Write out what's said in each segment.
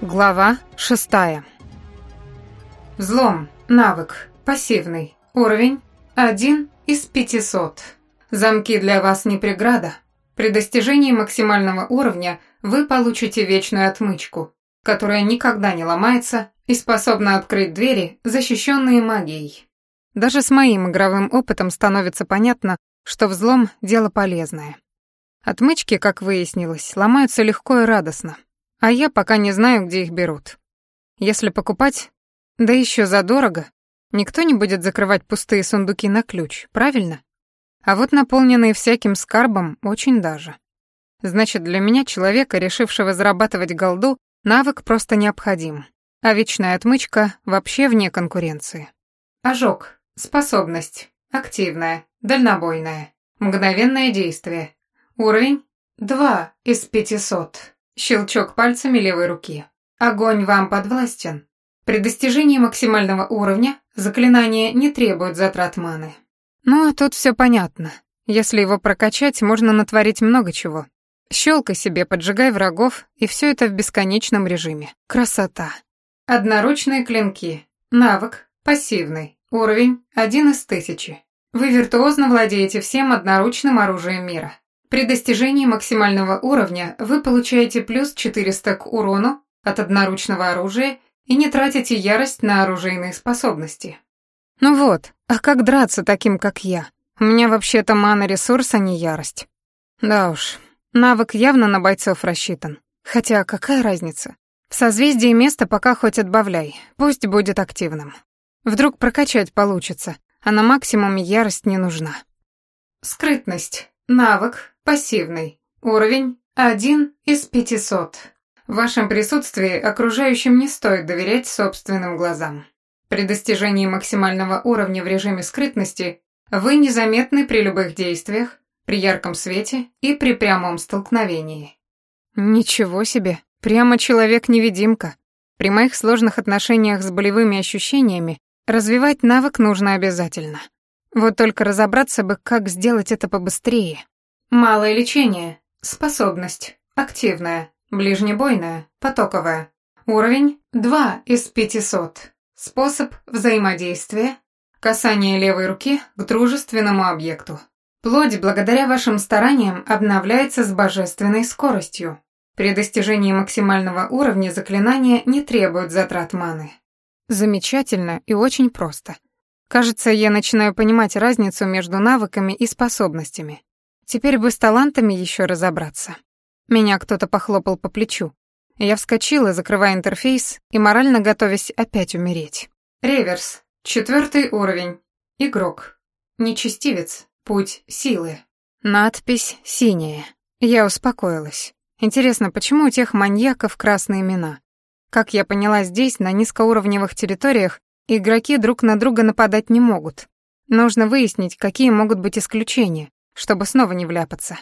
Глава шестая. Взлом. Навык. Пассивный. Уровень 1 из 500. Замки для вас не преграда. При достижении максимального уровня вы получите вечную отмычку, которая никогда не ломается и способна открыть двери, защищенные магией. Даже с моим игровым опытом становится понятно, что взлом — дело полезное. Отмычки, как выяснилось, ломаются легко и радостно. А я пока не знаю, где их берут. Если покупать, да еще задорого, никто не будет закрывать пустые сундуки на ключ, правильно? А вот наполненные всяким скарбом очень даже. Значит, для меня, человека, решившего зарабатывать голду, навык просто необходим. А вечная отмычка вообще вне конкуренции. Ожог. Способность. Активная. Дальнобойная. Мгновенное действие. Уровень 2 из 500. Щелчок пальцами левой руки. Огонь вам подвластен. При достижении максимального уровня заклинание не требует затрат маны. Ну, а тут все понятно. Если его прокачать, можно натворить много чего. Щелкай себе, поджигай врагов, и все это в бесконечном режиме. Красота. Одноручные клинки. Навык. Пассивный. Уровень 1 из тысячи. Вы виртуозно владеете всем одноручным оружием мира. При достижении максимального уровня вы получаете плюс 400 к урону от одноручного оружия и не тратите ярость на оружейные способности. Ну вот, а как драться таким, как я? У меня вообще-то мана-ресурс, а не ярость. Да уж, навык явно на бойцов рассчитан. Хотя какая разница? В созвездии места пока хоть отбавляй, пусть будет активным. Вдруг прокачать получится, а на максимуме ярость не нужна. Скрытность. Навык пассивный. Уровень 1 из 500. В вашем присутствии окружающим не стоит доверять собственным глазам. При достижении максимального уровня в режиме скрытности вы незаметны при любых действиях, при ярком свете и при прямом столкновении. Ничего себе, прямо человек-невидимка. При моих сложных отношениях с болевыми ощущениями развивать навык нужно обязательно. Вот только разобраться бы, как сделать это побыстрее. Малое лечение. Способность. Активная. Ближнебойная. Потоковая. Уровень 2 из 500. Способ взаимодействия. Касание левой руки к дружественному объекту. Плоть, благодаря вашим стараниям, обновляется с божественной скоростью. При достижении максимального уровня заклинания не требует затрат маны. Замечательно и очень просто. Кажется, я начинаю понимать разницу между навыками и способностями. Теперь бы с талантами еще разобраться. Меня кто-то похлопал по плечу. Я вскочила, закрывая интерфейс и морально готовясь опять умереть. Реверс. Четвертый уровень. Игрок. Нечестивец. Путь силы. Надпись синяя. Я успокоилась. Интересно, почему у тех маньяков красные имена? Как я поняла, здесь, на низкоуровневых территориях, Игроки друг на друга нападать не могут. Нужно выяснить, какие могут быть исключения, чтобы снова не вляпаться.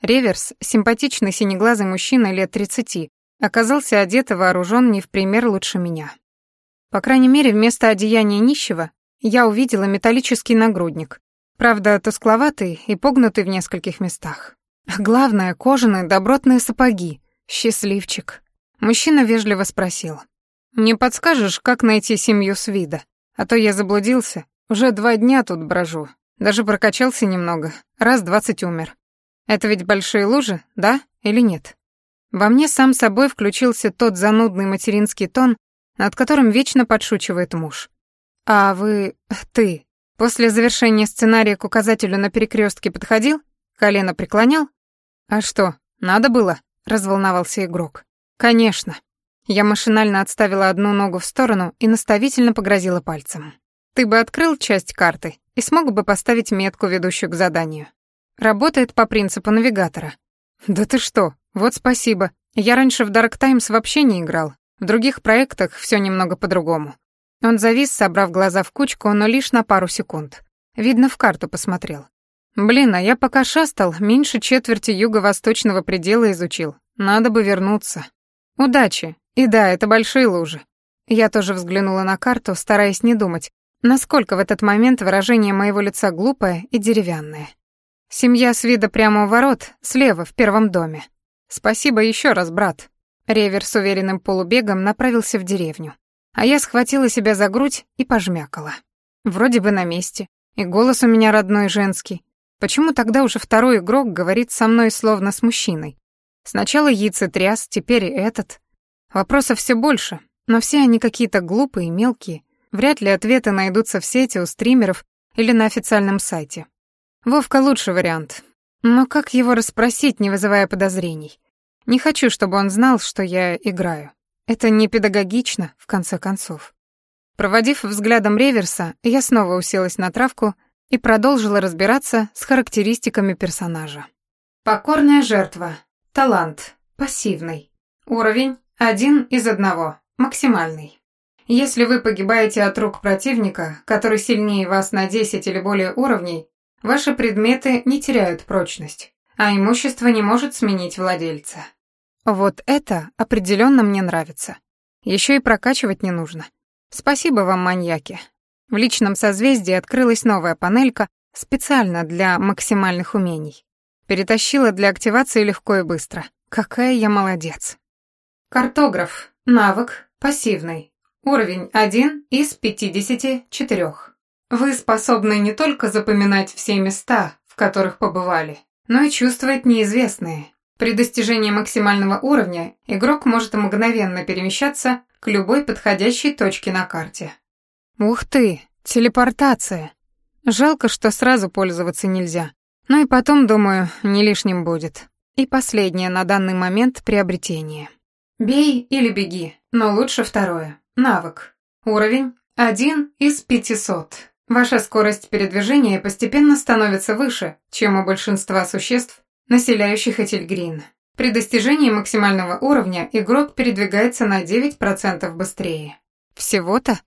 Реверс, симпатичный синеглазый мужчина лет 30, оказался одет и вооружен не в пример лучше меня. По крайней мере, вместо одеяния нищего я увидела металлический нагрудник, правда, тускловатый и погнутый в нескольких местах. Главное, кожаные добротные сапоги. Счастливчик. Мужчина вежливо спросил. «Не подскажешь, как найти семью с вида? А то я заблудился. Уже два дня тут брожу. Даже прокачался немного. Раз двадцать умер. Это ведь большие лужи, да или нет?» Во мне сам собой включился тот занудный материнский тон, над которым вечно подшучивает муж. «А вы... ты... после завершения сценария к указателю на перекрестке подходил? Колено преклонял? А что, надо было?» — разволновался игрок. «Конечно. Я машинально отставила одну ногу в сторону и наставительно погрозила пальцем. «Ты бы открыл часть карты и смог бы поставить метку, ведущую к заданию. Работает по принципу навигатора». «Да ты что? Вот спасибо. Я раньше в Dark Times вообще не играл. В других проектах все немного по-другому». Он завис, собрав глаза в кучку, но лишь на пару секунд. Видно, в карту посмотрел. «Блин, а я пока шастал, меньше четверти юго-восточного предела изучил. Надо бы вернуться. Удачи, и да, это большие лужи. Я тоже взглянула на карту, стараясь не думать, насколько в этот момент выражение моего лица глупое и деревянное. Семья с вида прямо у ворот, слева, в первом доме. Спасибо еще раз, брат. Ревер с уверенным полубегом направился в деревню. А я схватила себя за грудь и пожмякала. Вроде бы на месте. И голос у меня родной женский. Почему тогда уже второй игрок говорит со мной словно с мужчиной? Сначала яйца тряс, теперь и этот. Вопросов все больше, но все они какие-то глупые, мелкие. Вряд ли ответы найдутся в сети у стримеров или на официальном сайте. Вовка лучший вариант. Но как его расспросить, не вызывая подозрений? Не хочу, чтобы он знал, что я играю. Это не педагогично, в конце концов. Проводив взглядом реверса, я снова уселась на травку и продолжила разбираться с характеристиками персонажа. Покорная жертва. Талант. Пассивный. Уровень один из одного. Максимальный. Если вы погибаете от рук противника, который сильнее вас на 10 или более уровней, ваши предметы не теряют прочность, а имущество не может сменить владельца. Вот это определенно мне нравится. Еще и прокачивать не нужно. Спасибо вам, маньяки. В личном созвездии открылась новая панелька специально для максимальных умений. Перетащила для активации легко и быстро. Какая я молодец. Картограф. Навык. Пассивный. Уровень 1 из 54. Вы способны не только запоминать все места, в которых побывали, но и чувствовать неизвестные. При достижении максимального уровня игрок может мгновенно перемещаться к любой подходящей точке на карте. Ух ты, телепортация. Жалко, что сразу пользоваться нельзя. Ну и потом, думаю, не лишним будет. И последнее на данный момент приобретение. Бей или беги, но лучше второе. Навык. Уровень 1 из 500. Ваша скорость передвижения постепенно становится выше, чем у большинства существ, населяющих Этельгрин. При достижении максимального уровня игрок передвигается на 9% быстрее. Всего-то?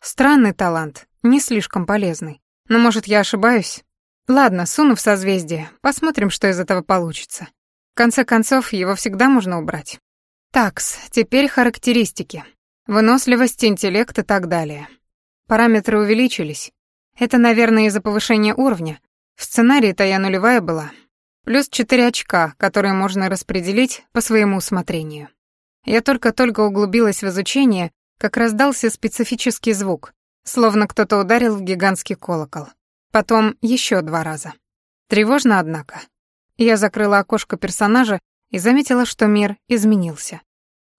Странный талант, не слишком полезный. Но, может, я ошибаюсь? Ладно, суну в созвездие, посмотрим, что из этого получится. В конце концов, его всегда можно убрать. Такс, теперь характеристики. Выносливость, интеллект и так далее. Параметры увеличились. Это, наверное, из-за повышения уровня. В сценарии-то я нулевая была. Плюс 4 очка, которые можно распределить по своему усмотрению. Я только-только углубилась в изучение, как раздался специфический звук, словно кто-то ударил в гигантский колокол. Потом еще два раза. Тревожно, однако. Я закрыла окошко персонажа и заметила, что мир изменился.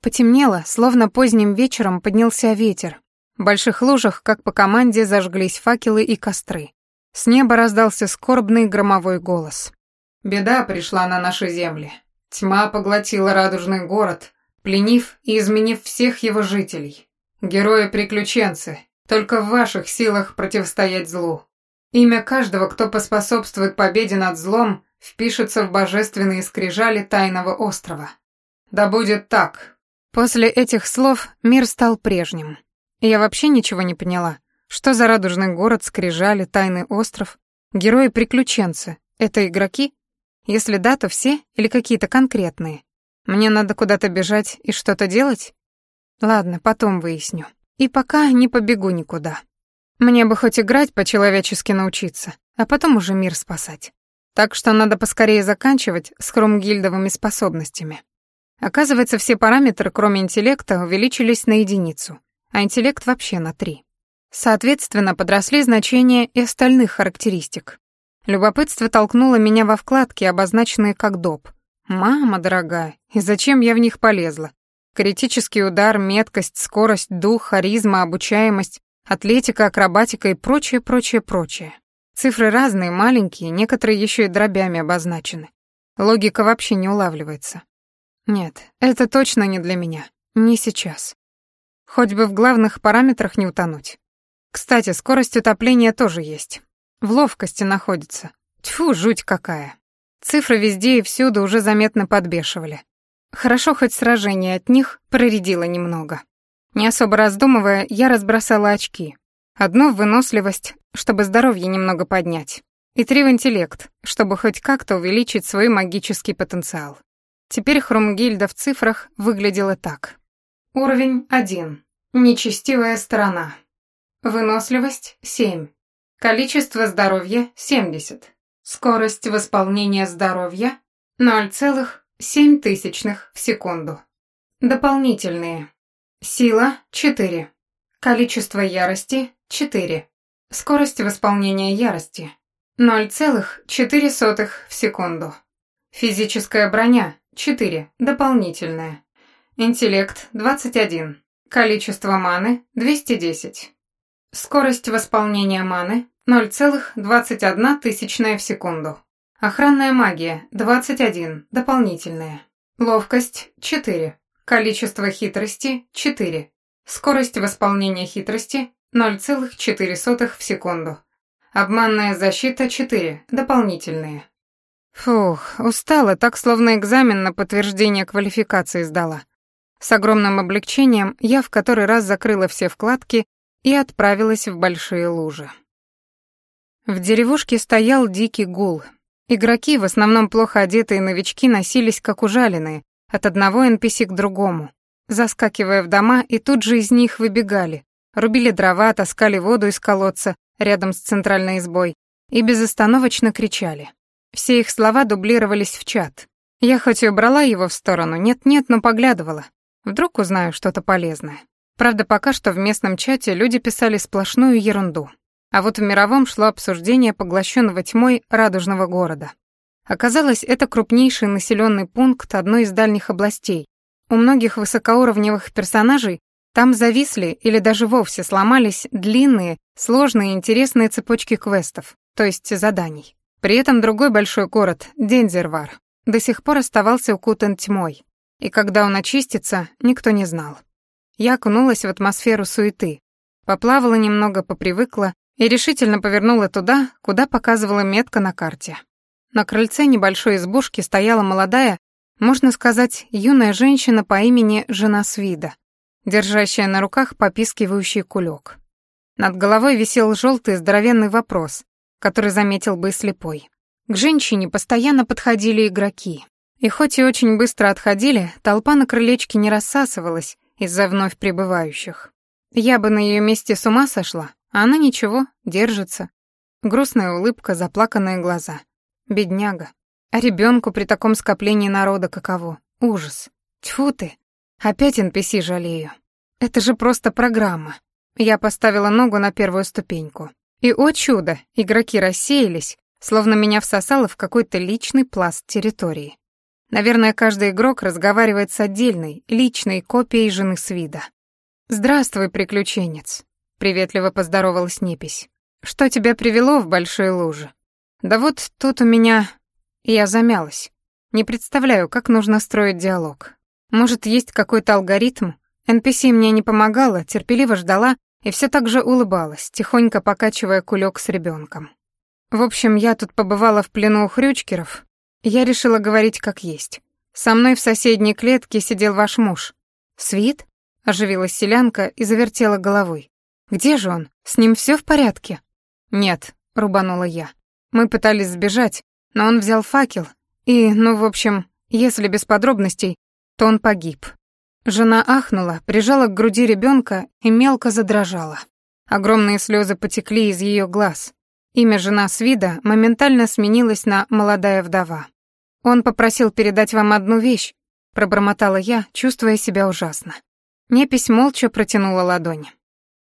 Потемнело, словно поздним вечером поднялся ветер. В больших лужах, как по команде, зажглись факелы и костры. С неба раздался скорбный громовой голос. «Беда пришла на наши земли. Тьма поглотила радужный город, пленив и изменив всех его жителей. Герои-приключенцы, только в ваших силах противостоять злу. Имя каждого, кто поспособствует победе над злом, впишется в божественные скрижали тайного острова. Да будет так, После этих слов мир стал прежним. Я вообще ничего не поняла. Что за радужный город, скрижали, тайный остров? Герои-приключенцы — это игроки? Если да, то все или какие-то конкретные? Мне надо куда-то бежать и что-то делать? Ладно, потом выясню. И пока не побегу никуда. Мне бы хоть играть по-человечески научиться, а потом уже мир спасать. Так что надо поскорее заканчивать с хромгильдовыми способностями. Оказывается, все параметры, кроме интеллекта, увеличились на единицу, а интеллект вообще на три. Соответственно, подросли значения и остальных характеристик. Любопытство толкнуло меня во вкладки, обозначенные как доп. Мама дорогая, и зачем я в них полезла? Критический удар, меткость, скорость, дух, харизма, обучаемость, атлетика, акробатика и прочее, прочее, прочее. Цифры разные, маленькие, некоторые еще и дробями обозначены. Логика вообще не улавливается. Нет, это точно не для меня. Не сейчас. Хоть бы в главных параметрах не утонуть. Кстати, скорость утопления тоже есть. В ловкости находится. Тьфу, жуть какая. Цифры везде и всюду уже заметно подбешивали. Хорошо, хоть сражение от них проредило немного. Не особо раздумывая, я разбросала очки. Одно в выносливость, чтобы здоровье немного поднять. И три в интеллект, чтобы хоть как-то увеличить свой магический потенциал. Теперь Хрумгильда в цифрах выглядела так. Уровень 1. Нечестивая сторона. Выносливость 7. Количество здоровья 70. Скорость восполнения здоровья 0,7 в секунду. Дополнительные. Сила – 4. Количество ярости – 4. Скорость восполнения ярости – 0,4 в секунду. Физическая броня – 4. Дополнительная. Интеллект – 21. Количество маны – 210. Скорость восполнения маны – 0,21 тысячная в секунду. Охранная магия – 21. Дополнительная. Ловкость – 4. Количество хитрости – 4. Скорость восполнения хитрости – 0,4 в секунду. Обманная защита – 4. Дополнительные. Фух, устала, так словно экзамен на подтверждение квалификации сдала. С огромным облегчением я в который раз закрыла все вкладки и отправилась в большие лужи. В деревушке стоял дикий гул. Игроки, в основном плохо одетые новички, носились как ужаленные, от одного NPC к другому, заскакивая в дома и тут же из них выбегали, рубили дрова, таскали воду из колодца рядом с центральной избой и безостановочно кричали. Все их слова дублировались в чат. Я хоть и убрала его в сторону, нет-нет, но поглядывала. Вдруг узнаю что-то полезное. Правда, пока что в местном чате люди писали сплошную ерунду. А вот в мировом шло обсуждение поглощенного тьмой радужного города. Оказалось, это крупнейший населенный пункт одной из дальних областей. У многих высокоуровневых персонажей там зависли или даже вовсе сломались длинные, сложные и интересные цепочки квестов, то есть заданий. При этом другой большой город, Дензервар, до сих пор оставался укутан тьмой, и когда он очистится, никто не знал. Я окунулась в атмосферу суеты, поплавала немного, попривыкла и решительно повернула туда, куда показывала метка на карте. На крыльце небольшой избушки стояла молодая, можно сказать, юная женщина по имени Жена Свида, держащая на руках попискивающий кулек. Над головой висел желтый здоровенный вопрос, который заметил бы и слепой. К женщине постоянно подходили игроки. И хоть и очень быстро отходили, толпа на крылечке не рассасывалась из-за вновь прибывающих. Я бы на ее месте с ума сошла, а она ничего, держится. Грустная улыбка, заплаканные глаза. Бедняга. А ребенку при таком скоплении народа каково? Ужас. Тьфу ты. Опять NPC жалею. Это же просто программа. Я поставила ногу на первую ступеньку. И, о чудо, игроки рассеялись, словно меня всосало в какой-то личный пласт территории. Наверное, каждый игрок разговаривает с отдельной, личной копией жены Свида. «Здравствуй, приключенец», — приветливо поздоровалась Непись. «Что тебя привело в большие лужи?» «Да вот тут у меня...» Я замялась. Не представляю, как нужно строить диалог. Может, есть какой-то алгоритм? NPC мне не помогала, терпеливо ждала, и все так же улыбалась, тихонько покачивая кулек с ребенком. В общем, я тут побывала в плену у хрючкеров. Я решила говорить как есть. Со мной в соседней клетке сидел ваш муж. Свит? Оживилась селянка и завертела головой. Где же он? С ним все в порядке? Нет, рубанула я. Мы пытались сбежать, но он взял факел, и, ну, в общем, если без подробностей, то он погиб. Жена ахнула, прижала к груди ребенка и мелко задрожала. Огромные слезы потекли из ее глаз. Имя жена Свида моментально сменилось на «молодая вдова». «Он попросил передать вам одну вещь», — пробормотала я, чувствуя себя ужасно. Непись молча протянула ладонь.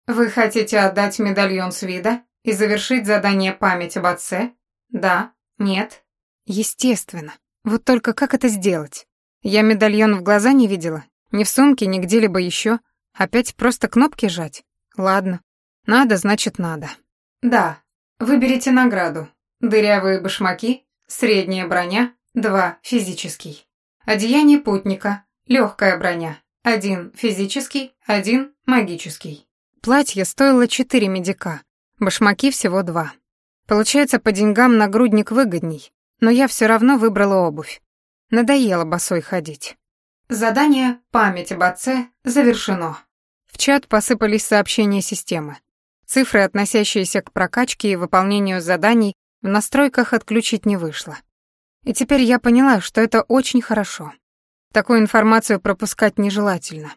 «Вы хотите отдать медальон Свида и завершить задание «Память об отце»? Да? Нет?» «Естественно. Вот только как это сделать? Я медальон в глаза не видела, ни в сумке, ни где-либо еще. Опять просто кнопки жать? Ладно. Надо, значит, надо. Да. Выберите награду. Дырявые башмаки, средняя броня, два физический. Одеяние путника, легкая броня, один физический, один магический. Платье стоило четыре медика, башмаки всего два. Получается, по деньгам нагрудник выгодней, но я все равно выбрала обувь. Надоело босой ходить. Задание «Память об отце» завершено. В чат посыпались сообщения системы. Цифры, относящиеся к прокачке и выполнению заданий, в настройках отключить не вышло. И теперь я поняла, что это очень хорошо. Такую информацию пропускать нежелательно.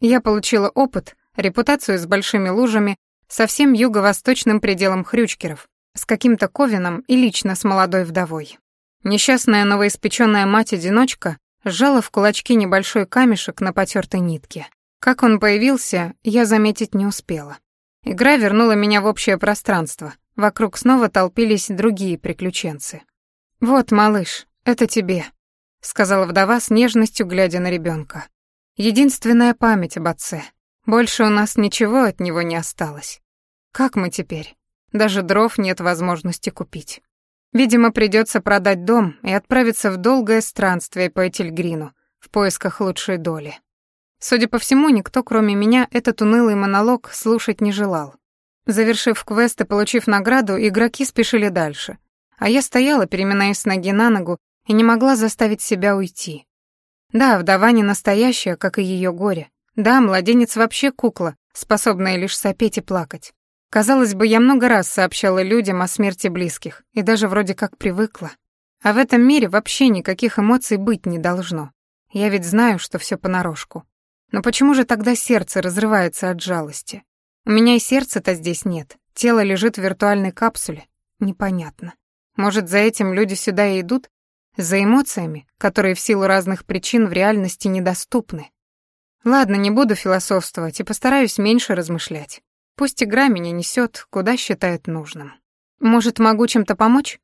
Я получила опыт, репутацию с большими лужами, со всем юго-восточным пределом хрючкеров, с каким-то ковином и лично с молодой вдовой. Несчастная новоиспеченная мать-одиночка сжала в кулачки небольшой камешек на потертой нитке. Как он появился, я заметить не успела. Игра вернула меня в общее пространство. Вокруг снова толпились другие приключенцы. «Вот, малыш, это тебе», — сказала вдова с нежностью, глядя на ребенка. «Единственная память об отце. Больше у нас ничего от него не осталось. Как мы теперь? Даже дров нет возможности купить. Видимо, придется продать дом и отправиться в долгое странствие по Этельгрину в поисках лучшей доли. Судя по всему, никто, кроме меня, этот унылый монолог слушать не желал. Завершив квест и получив награду, игроки спешили дальше. А я стояла, переминаясь с ноги на ногу, и не могла заставить себя уйти. Да, вдова не настоящая, как и ее горе. Да, младенец вообще кукла, способная лишь сопеть и плакать. Казалось бы, я много раз сообщала людям о смерти близких, и даже вроде как привыкла. А в этом мире вообще никаких эмоций быть не должно. Я ведь знаю, что все понарошку. Но почему же тогда сердце разрывается от жалости? У меня и сердца-то здесь нет. Тело лежит в виртуальной капсуле. Непонятно. Может, за этим люди сюда и идут? За эмоциями, которые в силу разных причин в реальности недоступны. Ладно, не буду философствовать и постараюсь меньше размышлять. Пусть игра меня несет, куда считает нужным. Может, могу чем-то помочь?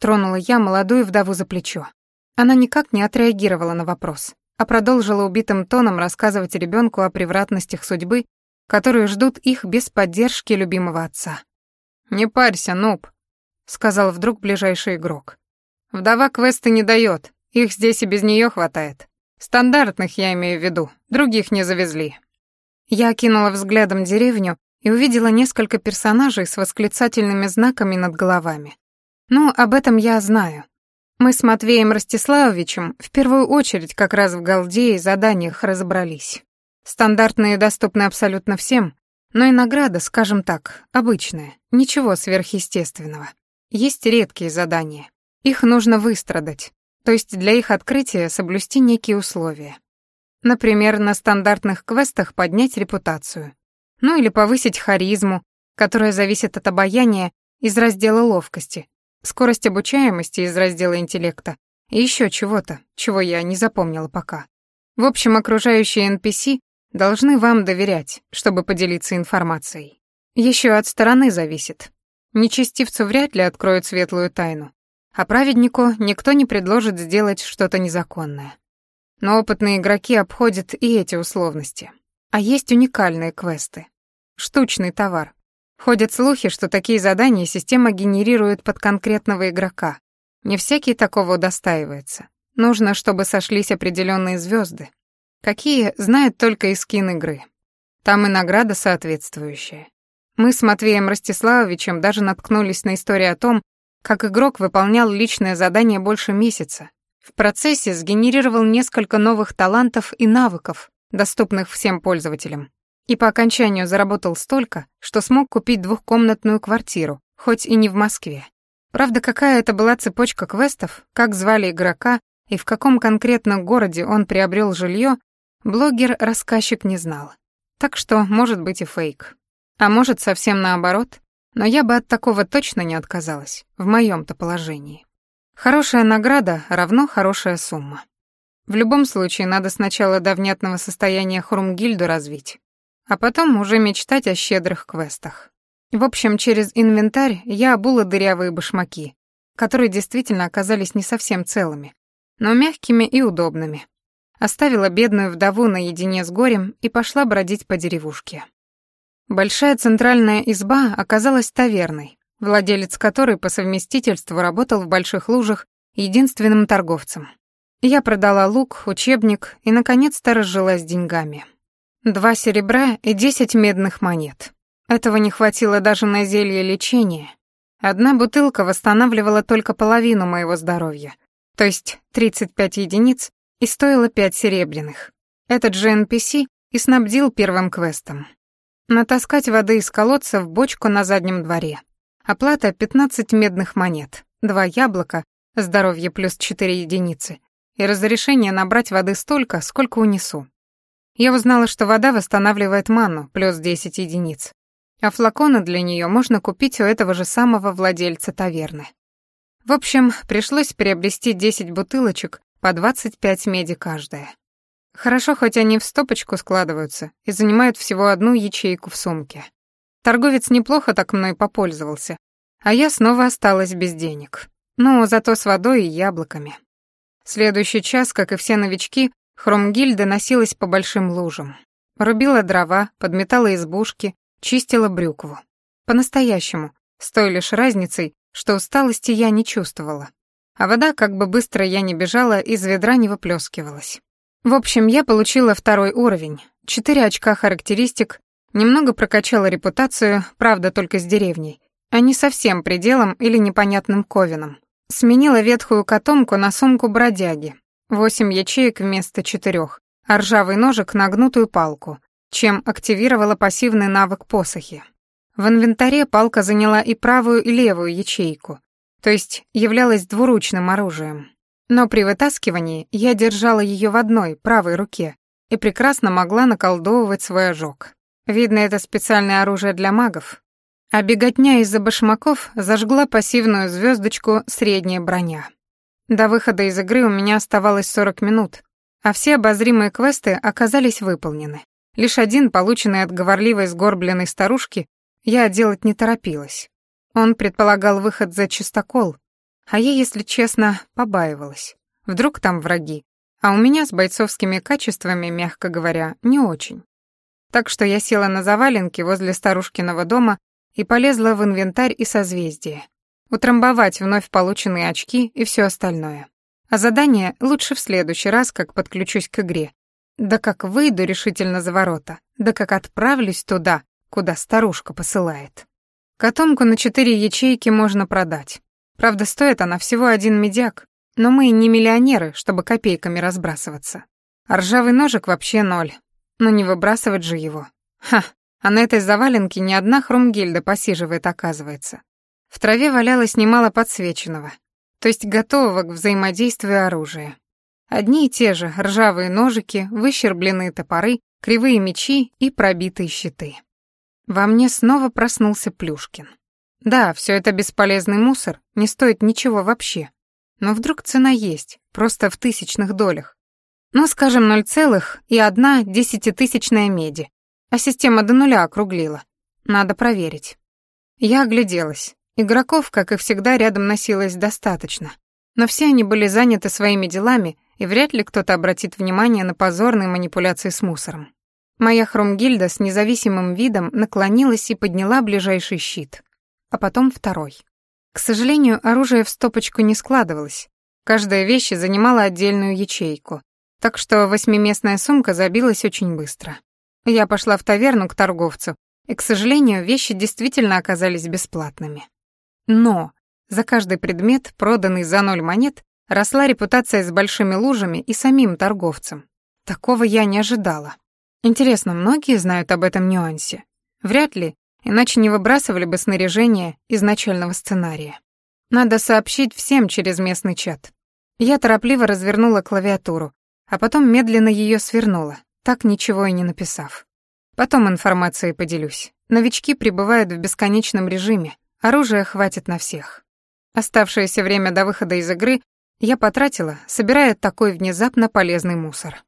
Тронула я молодую вдову за плечо. Она никак не отреагировала на вопрос, а продолжила убитым тоном рассказывать ребенку о превратностях судьбы которые ждут их без поддержки любимого отца. «Не парься, нуб», — сказал вдруг ближайший игрок. «Вдова квесты не дает, их здесь и без нее хватает. Стандартных я имею в виду, других не завезли». Я окинула взглядом деревню и увидела несколько персонажей с восклицательными знаками над головами. Ну, об этом я знаю. Мы с Матвеем Ростиславовичем в первую очередь как раз в Галдее заданиях разобрались. Стандартные доступны абсолютно всем, но и награда, скажем так, обычная, ничего сверхъестественного. Есть редкие задания. Их нужно выстрадать, то есть для их открытия соблюсти некие условия. Например, на стандартных квестах поднять репутацию. Ну или повысить харизму, которая зависит от обаяния из раздела ловкости, скорость обучаемости из раздела интеллекта и еще чего-то, чего я не запомнила пока. В общем, окружающие NPC должны вам доверять, чтобы поделиться информацией. Еще от стороны зависит. Нечестивцу вряд ли откроют светлую тайну, а праведнику никто не предложит сделать что-то незаконное. Но опытные игроки обходят и эти условности. А есть уникальные квесты. Штучный товар. Ходят слухи, что такие задания система генерирует под конкретного игрока. Не всякий такого удостаивается. Нужно, чтобы сошлись определенные звезды, Какие, знает только из скин игры. Там и награда соответствующая. Мы с Матвеем Ростиславовичем даже наткнулись на историю о том, как игрок выполнял личное задание больше месяца. В процессе сгенерировал несколько новых талантов и навыков, доступных всем пользователям. И по окончанию заработал столько, что смог купить двухкомнатную квартиру, хоть и не в Москве. Правда, какая это была цепочка квестов, как звали игрока и в каком конкретно городе он приобрел жилье, Блогер-рассказчик не знал. Так что, может быть и фейк. А может, совсем наоборот. Но я бы от такого точно не отказалась, в моем-то положении. Хорошая награда равно хорошая сумма. В любом случае, надо сначала до внятного состояния Хрумгильду развить, а потом уже мечтать о щедрых квестах. В общем, через инвентарь я обула дырявые башмаки, которые действительно оказались не совсем целыми, но мягкими и удобными оставила бедную вдову наедине с горем и пошла бродить по деревушке. Большая центральная изба оказалась таверной, владелец которой по совместительству работал в Больших Лужах единственным торговцем. Я продала лук, учебник и, наконец-то, разжилась деньгами. Два серебра и десять медных монет. Этого не хватило даже на зелье лечения. Одна бутылка восстанавливала только половину моего здоровья, то есть 35 единиц, и стоило пять серебряных. Этот же NPC и снабдил первым квестом. Натаскать воды из колодца в бочку на заднем дворе. Оплата 15 медных монет, два яблока, здоровье плюс 4 единицы, и разрешение набрать воды столько, сколько унесу. Я узнала, что вода восстанавливает ману, плюс 10 единиц, а флаконы для нее можно купить у этого же самого владельца таверны. В общем, пришлось приобрести 10 бутылочек по 25 меди каждая. Хорошо, хоть они в стопочку складываются и занимают всего одну ячейку в сумке. Торговец неплохо так мной попользовался, а я снова осталась без денег. Но зато с водой и яблоками. Следующий час, как и все новички, Хромгильда носилась по большим лужам. Рубила дрова, подметала избушки, чистила брюкву. По-настоящему, с той лишь разницей, что усталости я не чувствовала. А вода, как бы быстро я не бежала, из ведра не выплескивалась. В общем, я получила второй уровень, четыре очка характеристик, немного прокачала репутацию, правда, только с деревней, а не совсем пределом или непонятным ковином. Сменила ветхую котомку на сумку бродяги, восемь ячеек вместо четырех, а ржавый ножик на гнутую палку, чем активировала пассивный навык посохи. В инвентаре палка заняла и правую, и левую ячейку, то есть являлась двуручным оружием. Но при вытаскивании я держала ее в одной, правой руке, и прекрасно могла наколдовывать свой ожог. Видно, это специальное оружие для магов. А беготня из-за башмаков зажгла пассивную звездочку «Средняя броня». До выхода из игры у меня оставалось 40 минут, а все обозримые квесты оказались выполнены. Лишь один, полученный от говорливой сгорбленной старушки, я делать не торопилась. Он предполагал выход за чистокол, а я, если честно, побаивалась. Вдруг там враги, а у меня с бойцовскими качествами, мягко говоря, не очень. Так что я села на заваленке возле старушкиного дома и полезла в инвентарь и созвездие. Утрамбовать вновь полученные очки и все остальное. А задание лучше в следующий раз, как подключусь к игре. Да как выйду решительно за ворота, да как отправлюсь туда, куда старушка посылает. Котомку на четыре ячейки можно продать. Правда, стоит она всего один медяк, но мы не миллионеры, чтобы копейками разбрасываться. А ржавый ножик вообще ноль. Но не выбрасывать же его. Ха, а на этой заваленке ни одна хрумгильда посиживает, оказывается. В траве валялось немало подсвеченного, то есть готового к взаимодействию оружия. Одни и те же ржавые ножики, выщербленные топоры, кривые мечи и пробитые щиты. Во мне снова проснулся Плюшкин. Да, все это бесполезный мусор, не стоит ничего вообще. Но вдруг цена есть, просто в тысячных долях. Ну, скажем, ноль целых и одна десятитысячная меди. А система до нуля округлила. Надо проверить. Я огляделась. Игроков, как и всегда, рядом носилось достаточно. Но все они были заняты своими делами, и вряд ли кто-то обратит внимание на позорные манипуляции с мусором. Моя хромгильда с независимым видом наклонилась и подняла ближайший щит, а потом второй. К сожалению, оружие в стопочку не складывалось. Каждая вещь занимала отдельную ячейку, так что восьмиместная сумка забилась очень быстро. Я пошла в таверну к торговцу, и, к сожалению, вещи действительно оказались бесплатными. Но за каждый предмет, проданный за ноль монет, росла репутация с большими лужами и самим торговцем. Такого я не ожидала. Интересно, многие знают об этом нюансе? Вряд ли, иначе не выбрасывали бы снаряжение изначального сценария. Надо сообщить всем через местный чат. Я торопливо развернула клавиатуру, а потом медленно ее свернула, так ничего и не написав. Потом информацией поделюсь. Новички пребывают в бесконечном режиме, оружия хватит на всех. Оставшееся время до выхода из игры я потратила, собирая такой внезапно полезный мусор.